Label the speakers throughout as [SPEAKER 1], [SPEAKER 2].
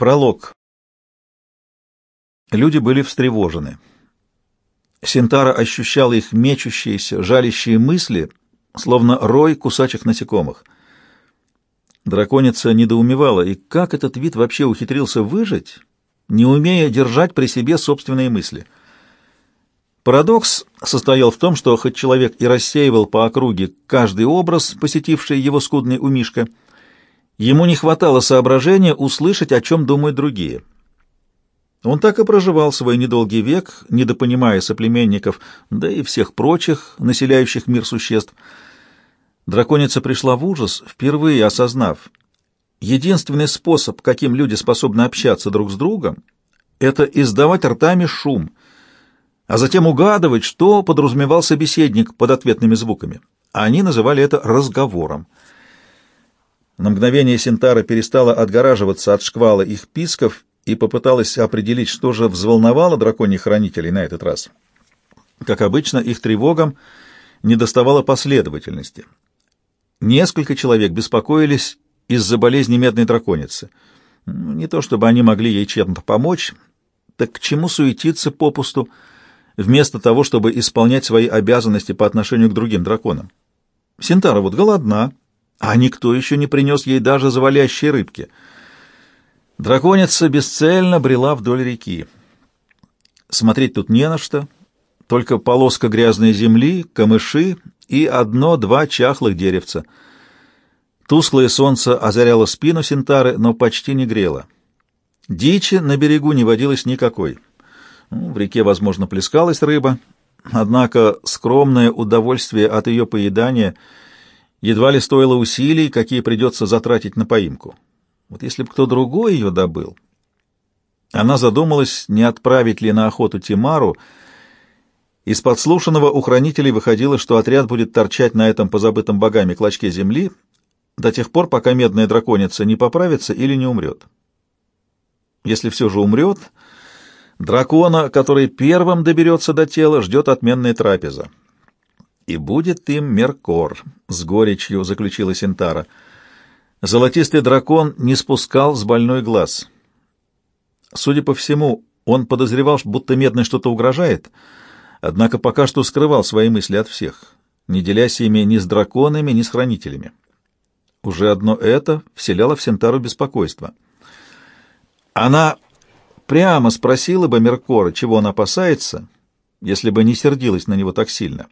[SPEAKER 1] Пролог. Люди были встревожены. Синтара ощущала их мечущиеся, жалящие мысли, словно рой кусачих насекомых. Драконица недоумевала, и как этот вид вообще ухитрился выжить, не умея держать при себе собственные мысли. Парадокс состоял в том, что хоть человек и рассеивал по округе каждый образ, посетивший его скудный умишка, ему не хватало соображения услышать, о чем думают другие. Он так и проживал свой недолгий век, недопонимая соплеменников, да и всех прочих, населяющих мир существ. Драконица пришла в ужас, впервые осознав, единственный способ, каким люди способны общаться друг с другом, это издавать ртами шум, а затем угадывать, что подразумевал собеседник под ответными звуками. Они называли это разговором. На мгновение Синтара перестала отгораживаться от шквала их писков и попыталась определить, что же взволновало драконьих хранителей на этот раз. Как обычно, их тревогам недоставало последовательности. Несколько человек беспокоились из-за болезни медной драконицы. Ну, не то чтобы они могли ей чем-то помочь, так к чему суетиться попусту, вместо того, чтобы исполнять свои обязанности по отношению к другим драконам? Синтара вот голодна, а никто еще не принес ей даже завалящие рыбки — Драконица бесцельно брела вдоль реки. Смотреть тут не на что, только полоска грязной земли, камыши и одно-два чахлых деревца. Тусклое солнце озаряло спину Синтары, но почти не грело. Дичи на берегу не водилось никакой. Ну, в реке, возможно, плескалась рыба, однако скромное удовольствие от ее поедания едва ли стоило усилий, какие придется затратить на поимку. Вот если бы кто другой ее добыл. Она задумалась, не отправить ли на охоту Тимару. Из подслушанного у хранителей выходило, что отряд будет торчать на этом позабытом богами клочке земли до тех пор, пока медная драконица не поправится или не умрет. Если все же умрет, дракона, который первым доберется до тела, ждет отменная трапеза. «И будет им Меркор», — с горечью заключила Синтара — Золотистый дракон не спускал с больной глаз. Судя по всему, он подозревал, будто медный что-то угрожает, однако пока что скрывал свои мысли от всех, не делясь ими ни с драконами, ни с хранителями. Уже одно это вселяло в Сентару беспокойство. Она прямо спросила бы Меркора, чего он опасается, если бы не сердилась на него так сильно.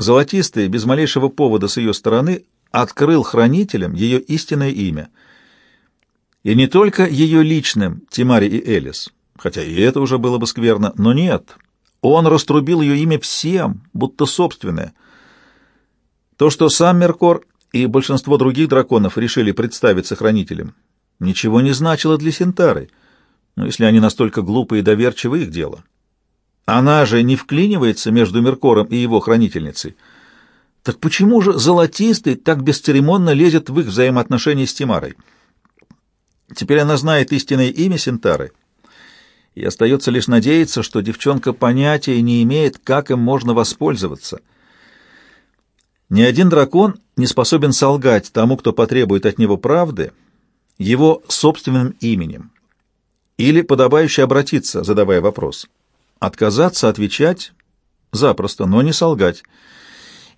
[SPEAKER 1] Золотистый, без малейшего повода с ее стороны, открыл хранителям ее истинное имя. И не только ее личным, Тимари и Элис, хотя и это уже было бы скверно, но нет, он раструбил ее имя всем, будто собственное. То, что сам Меркор и большинство других драконов решили представиться хранителем, ничего не значило для Синтары, но если они настолько глупы и доверчивы, их дело. Она же не вклинивается между Меркором и его хранительницей — так почему же Золотистый так бесцеремонно лезет в их взаимоотношения с Тимарой? Теперь она знает истинное имя Синтары, и остается лишь надеяться, что девчонка понятия не имеет, как им можно воспользоваться. Ни один дракон не способен солгать тому, кто потребует от него правды, его собственным именем. Или подобающе обратиться, задавая вопрос. Отказаться отвечать запросто, но не солгать —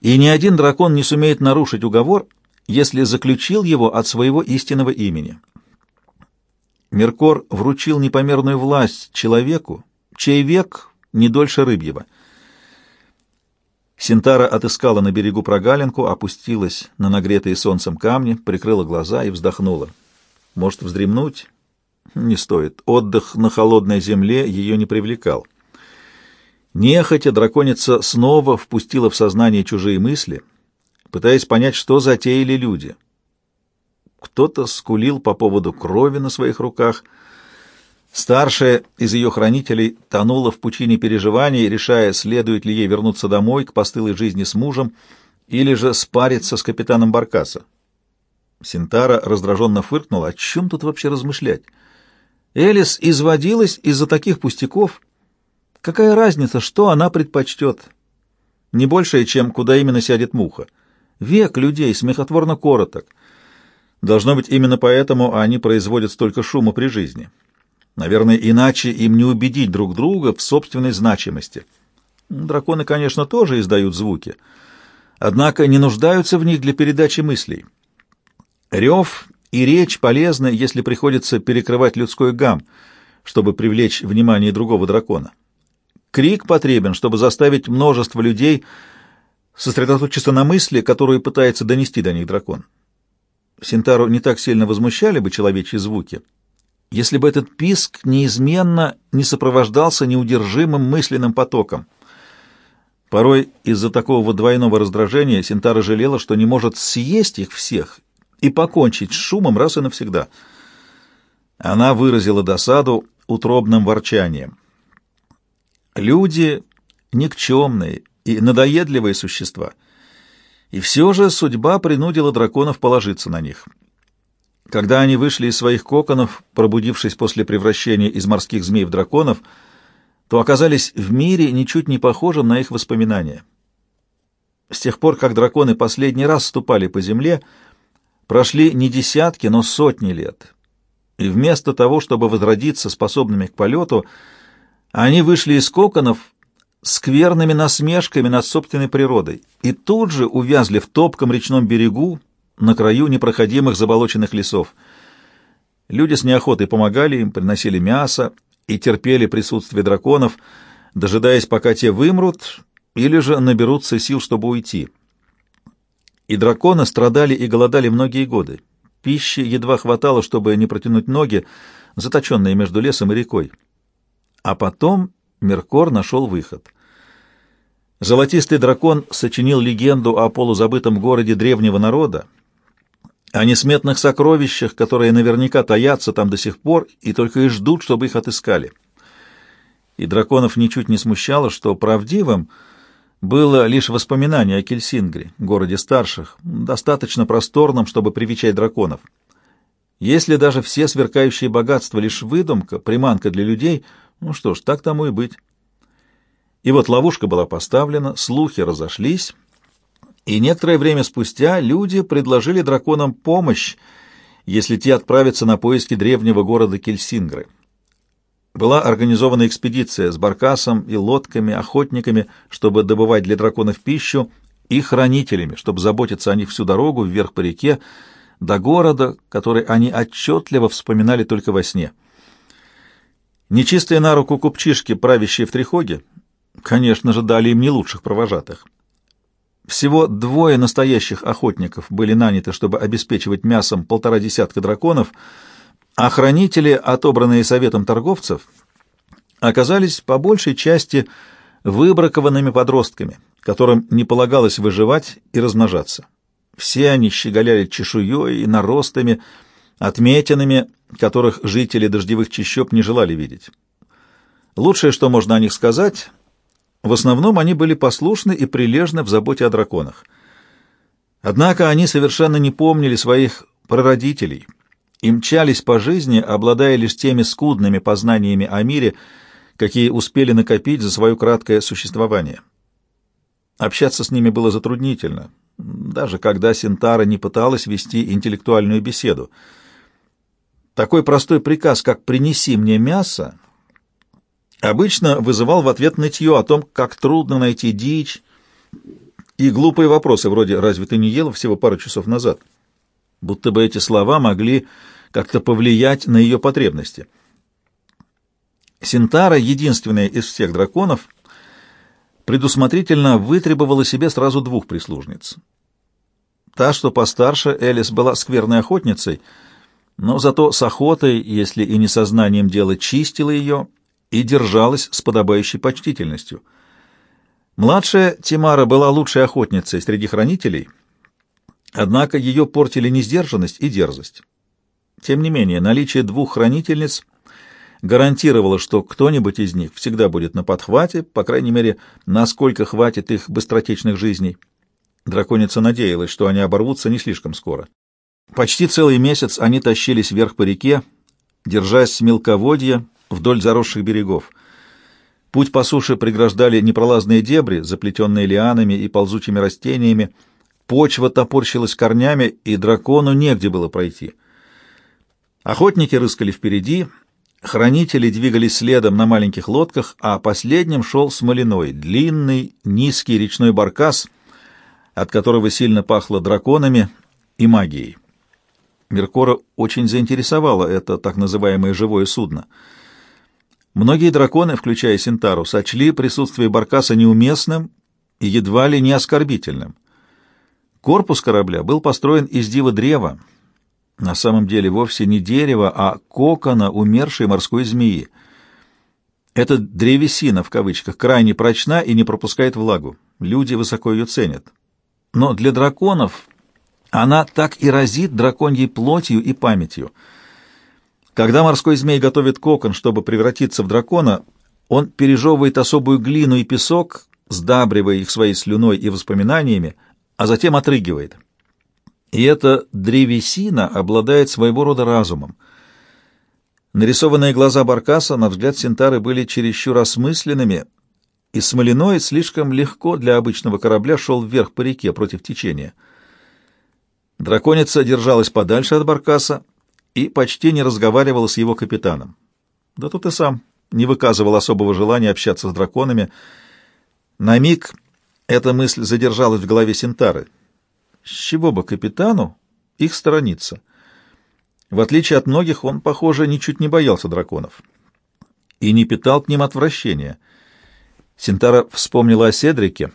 [SPEAKER 1] и ни один дракон не сумеет нарушить уговор, если заключил его от своего истинного имени. Меркор вручил непомерную власть человеку, чей век не дольше рыбьего. Синтара отыскала на берегу прогалинку, опустилась на нагретые солнцем камни, прикрыла глаза и вздохнула. Может, вздремнуть? Не стоит. Отдых на холодной земле ее не привлекал. Нехотя драконица снова впустила в сознание чужие мысли, пытаясь понять, что затеяли люди. Кто-то скулил по поводу крови на своих руках. Старшая из ее хранителей тонула в пучине переживаний, решая, следует ли ей вернуться домой к постылой жизни с мужем или же спариться с капитаном Баркаса. Синтара раздраженно фыркнула. О чем тут вообще размышлять? Элис изводилась из-за таких пустяков — Какая разница, что она предпочтет? Не большее, чем куда именно сядет муха. Век людей смехотворно короток. Должно быть, именно поэтому они производят столько шума при жизни. Наверное, иначе им не убедить друг друга в собственной значимости. Драконы, конечно, тоже издают звуки, однако не нуждаются в них для передачи мыслей. Рев и речь полезны, если приходится перекрывать людской гам, чтобы привлечь внимание другого дракона. Крик потребен, чтобы заставить множество людей сосредоточиться на мысли, которую пытается донести до них дракон. Синтару не так сильно возмущали бы человечьи звуки, если бы этот писк неизменно не сопровождался неудержимым мысленным потоком. Порой из-за такого двойного раздражения Синтара жалела, что не может съесть их всех и покончить с шумом раз и навсегда. Она выразила досаду утробным ворчанием. Люди никчемные и надоедливые существа, и все же судьба принудила драконов положиться на них. Когда они вышли из своих коконов, пробудившись после превращения из морских змей в драконов, то оказались в мире ничуть не похожим на их воспоминания. С тех пор, как драконы последний раз ступали по земле, Прошли не десятки, но сотни лет. И вместо того, чтобы возродиться способными к полету, они вышли из коконов скверными насмешками над собственной природой и тут же увязли в топком речном берегу на краю непроходимых заболоченных лесов. Люди с неохотой помогали им, приносили мясо и терпели присутствие драконов, дожидаясь, пока те вымрут или же наберутся сил, чтобы уйти и драконы страдали и голодали многие годы. Пищи едва хватало, чтобы не протянуть ноги, заточенные между лесом и рекой. А потом Меркор нашел выход. Золотистый дракон сочинил легенду о полузабытом городе древнего народа, о несметных сокровищах, которые наверняка таятся там до сих пор и только и ждут, чтобы их отыскали. И драконов ничуть не смущало, что правдивым — было лишь воспоминание о Кельсингре, городе старших, достаточно просторном, чтобы привечать драконов. Если даже все сверкающие богатства лишь выдумка, приманка для людей, ну что ж, так тому и быть. И вот ловушка была поставлена, слухи разошлись, и некоторое время спустя люди предложили драконам помощь, если те отправятся на поиски древнего города Кельсингры. Была организована экспедиция с баркасом и лодками, охотниками, чтобы добывать для драконов пищу, и хранителями, чтобы заботиться о них всю дорогу вверх по реке до города, который они отчетливо вспоминали только во сне. Нечистые на руку купчишки, правящие в Трихоге, конечно же, дали им не лучших провожатых. Всего двое настоящих охотников были наняты, чтобы обеспечивать мясом полтора десятка драконов — Охранители, отобранные советом торговцев, оказались по большей части выбракованными подростками, которым не полагалось выживать и размножаться. Все они щеголяли чешуей и наростами, отметинами, которых жители дождевых чащоб не желали видеть. Лучшее, что можно о них сказать, в основном они были послушны и прилежны в заботе о драконах. Однако они совершенно не помнили своих прародителей — и мчались по жизни, обладая лишь теми скудными познаниями о мире, какие успели накопить за свое краткое существование. Общаться с ними было затруднительно, даже когда Синтара не пыталась вести интеллектуальную беседу. Такой простой приказ, как «принеси мне мясо», обычно вызывал в ответ нытье о том, как трудно найти дичь, и глупые вопросы вроде «разве ты не ела всего пару часов назад?» будто бы эти слова могли как-то повлиять на ее потребности. Синтара, единственная из всех драконов, предусмотрительно вытребовала себе сразу двух прислужниц. Та, что постарше, Элис была скверной охотницей, но зато с охотой, если и не сознанием дела, чистила ее и держалась с подобающей почтительностью. Младшая Тимара была лучшей охотницей среди хранителей — Однако ее портили несдержанность и дерзость. Тем не менее, наличие двух хранительниц гарантировало, что кто-нибудь из них всегда будет на подхвате, по крайней мере, насколько хватит их быстротечных жизней. Драконица надеялась, что они оборвутся не слишком скоро. Почти целый месяц они тащились вверх по реке, держась с мелководья вдоль заросших берегов. Путь по суше преграждали непролазные дебри, заплетенные лианами и ползучими растениями, почва топорщилась корнями, и дракону негде было пройти. Охотники рыскали впереди, хранители двигались следом на маленьких лодках, а последним шел смолиной, длинный, низкий речной баркас, от которого сильно пахло драконами и магией. Меркора очень заинтересовало это так называемое живое судно. Многие драконы, включая Синтару, сочли присутствие баркаса неуместным и едва ли не оскорбительным. Корпус корабля был построен из дива древа, на самом деле вовсе не дерева, а кокона умершей морской змеи. Эта древесина, в кавычках, крайне прочна и не пропускает влагу. Люди высоко ее ценят. Но для драконов она так и разит драконьей плотью и памятью. Когда морской змей готовит кокон, чтобы превратиться в дракона, он пережевывает особую глину и песок, сдабривая их своей слюной и воспоминаниями, а затем отрыгивает. И эта древесина обладает своего рода разумом. Нарисованные глаза Баркаса, на взгляд Синтары, были чересчур осмысленными, и смоляной слишком легко для обычного корабля шел вверх по реке против течения. Драконица держалась подальше от Баркаса и почти не разговаривала с его капитаном. Да тут и сам не выказывал особого желания общаться с драконами. На миг эта мысль задержалась в голове Синтары — с чего бы капитану их сторониться? В отличие от многих, он, похоже, ничуть не боялся драконов и не питал к ним отвращения. Синтара вспомнила о Седрике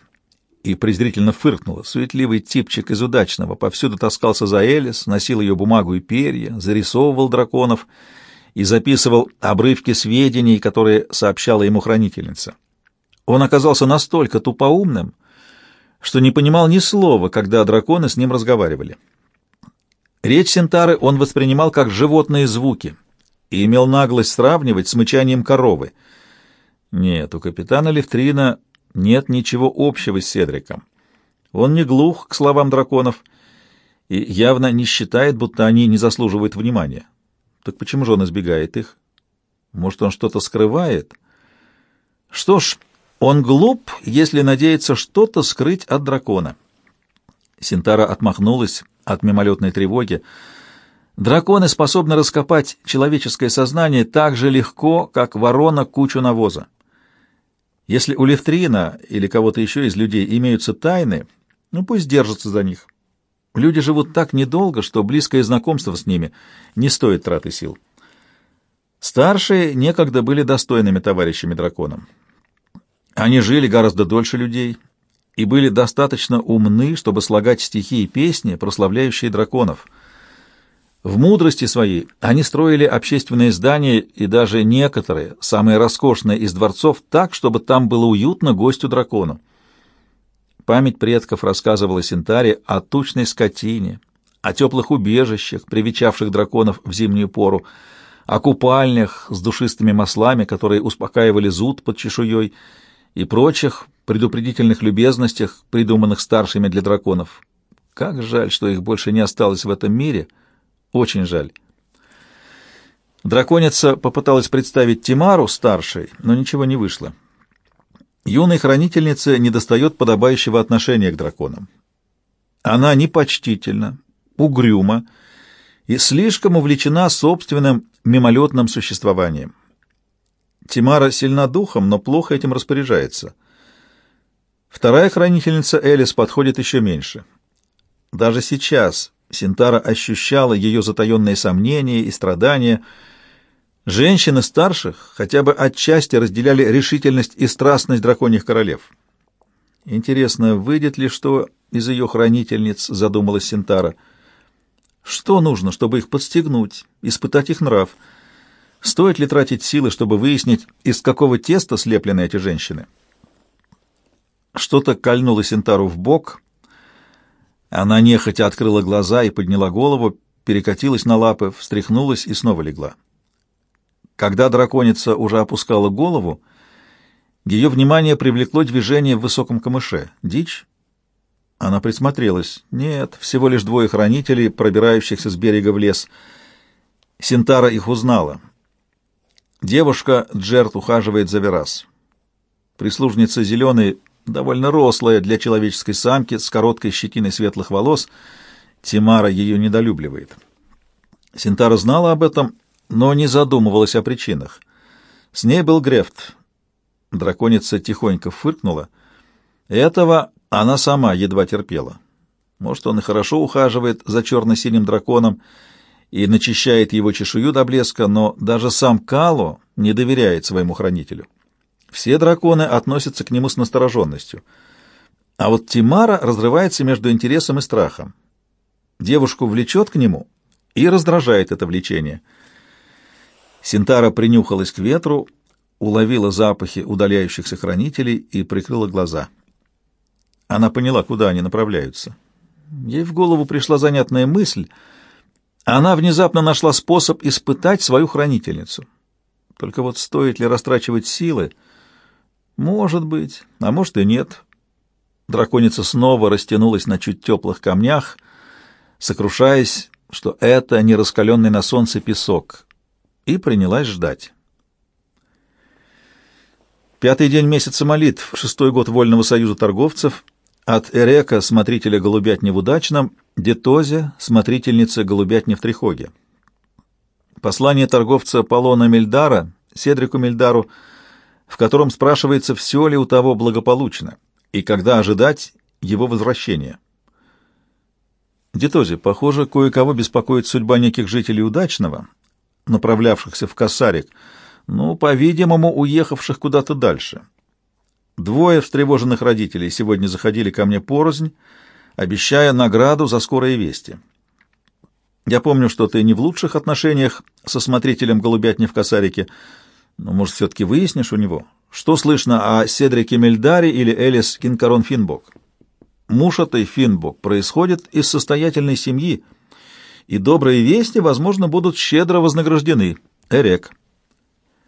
[SPEAKER 1] и презрительно фыркнула. Суетливый типчик из удачного повсюду таскался за Элис, носил ее бумагу и перья, зарисовывал драконов и записывал обрывки сведений, которые сообщала ему хранительница. Он оказался настолько тупоумным, что не понимал ни слова, когда драконы с ним разговаривали. Речь Сентары он воспринимал как животные звуки и имел наглость сравнивать с мычанием коровы. Нет, у капитана Левтрина нет ничего общего с Седриком. Он не глух к словам драконов и явно не считает, будто они не заслуживают внимания. Так почему же он избегает их? Может, он что-то скрывает? Что ж, он глуп, если надеется что-то скрыть от дракона. Синтара отмахнулась от мимолетной тревоги. Драконы способны раскопать человеческое сознание так же легко, как ворона кучу навоза. Если у Левтрина или кого-то еще из людей имеются тайны, ну пусть держатся за них. Люди живут так недолго, что близкое знакомство с ними не стоит траты сил. Старшие некогда были достойными товарищами драконам. Они жили гораздо дольше людей и были достаточно умны, чтобы слагать стихи и песни, прославляющие драконов. В мудрости своей они строили общественные здания и даже некоторые, самые роскошные из дворцов, так, чтобы там было уютно гостю-дракону. Память предков рассказывала Синтаре о тучной скотине, о теплых убежищах, привечавших драконов в зимнюю пору, о купальнях с душистыми маслами, которые успокаивали зуд под чешуей, и прочих предупредительных любезностях, придуманных старшими для драконов. Как жаль, что их больше не осталось в этом мире. Очень жаль. Драконица попыталась представить Тимару старшей, но ничего не вышло. Юной хранительнице недостает подобающего отношения к драконам. Она непочтительна, угрюма и слишком увлечена собственным мимолетным существованием. Тимара сильна духом, но плохо этим распоряжается. Вторая хранительница Элис подходит еще меньше. Даже сейчас Синтара ощущала ее затаенные сомнения и страдания. Женщины старших хотя бы отчасти разделяли решительность и страстность драконьих королев. Интересно, выйдет ли что из ее хранительниц, задумалась Синтара. Что нужно, чтобы их подстегнуть, испытать их нрав — Стоит ли тратить силы, чтобы выяснить, из какого теста слеплены эти женщины? Что-то кольнуло Синтару в бок. Она нехотя открыла глаза и подняла голову, перекатилась на лапы, встряхнулась и снова легла. Когда драконица уже опускала голову, ее внимание привлекло движение в высоком камыше. Дичь? Она присмотрелась. Нет, всего лишь двое хранителей, пробирающихся с берега в лес. Синтара их узнала. Девушка Джерт ухаживает за Верас. Прислужница Зеленой довольно рослая для человеческой самки с короткой щетиной светлых волос. Тимара ее недолюбливает. Синтара знала об этом, но не задумывалась о причинах. С ней был Грефт. Драконица тихонько фыркнула. Этого она сама едва терпела. Может, он и хорошо ухаживает за черно-синим драконом и начищает его чешую до блеска, но даже сам Кало не доверяет своему хранителю. Все драконы относятся к нему с настороженностью. А вот Тимара разрывается между интересом и страхом. Девушку влечет к нему и раздражает это влечение. Синтара принюхалась к ветру, уловила запахи удаляющихся хранителей и прикрыла глаза. Она поняла, куда они направляются. Ей в голову пришла занятная мысль. Она внезапно нашла способ испытать свою хранительницу. Только вот стоит ли растрачивать силы? Может быть, а может и нет. Драконица снова растянулась на чуть теплых камнях, сокрушаясь, что это не раскаленный на солнце песок, и принялась ждать. Пятый день месяца молитв, шестой год Вольного союза торговцев, от Эрека, смотрителя голубятни в Удачном, Детозе, смотрительницы голубятни в Трихоге. Послание торговца Полона Мельдара, Седрику Мельдару, в котором спрашивается, все ли у того благополучно и когда ожидать его возвращения. Детозе, похоже, кое-кого беспокоит судьба неких жителей Удачного, направлявшихся в Косарик, ну, по-видимому, уехавших куда-то дальше. Двое встревоженных родителей сегодня заходили ко мне порознь, обещая награду за скорые вести. Я помню, что ты не в лучших отношениях со смотрителем голубятни в Косарике, но, может, все-таки выяснишь у него, что слышно о Седрике Мельдаре или Элис Кинкарон Финбок. Муж этой Финбок происходит из состоятельной семьи, и добрые вести, возможно, будут щедро вознаграждены. Эрек.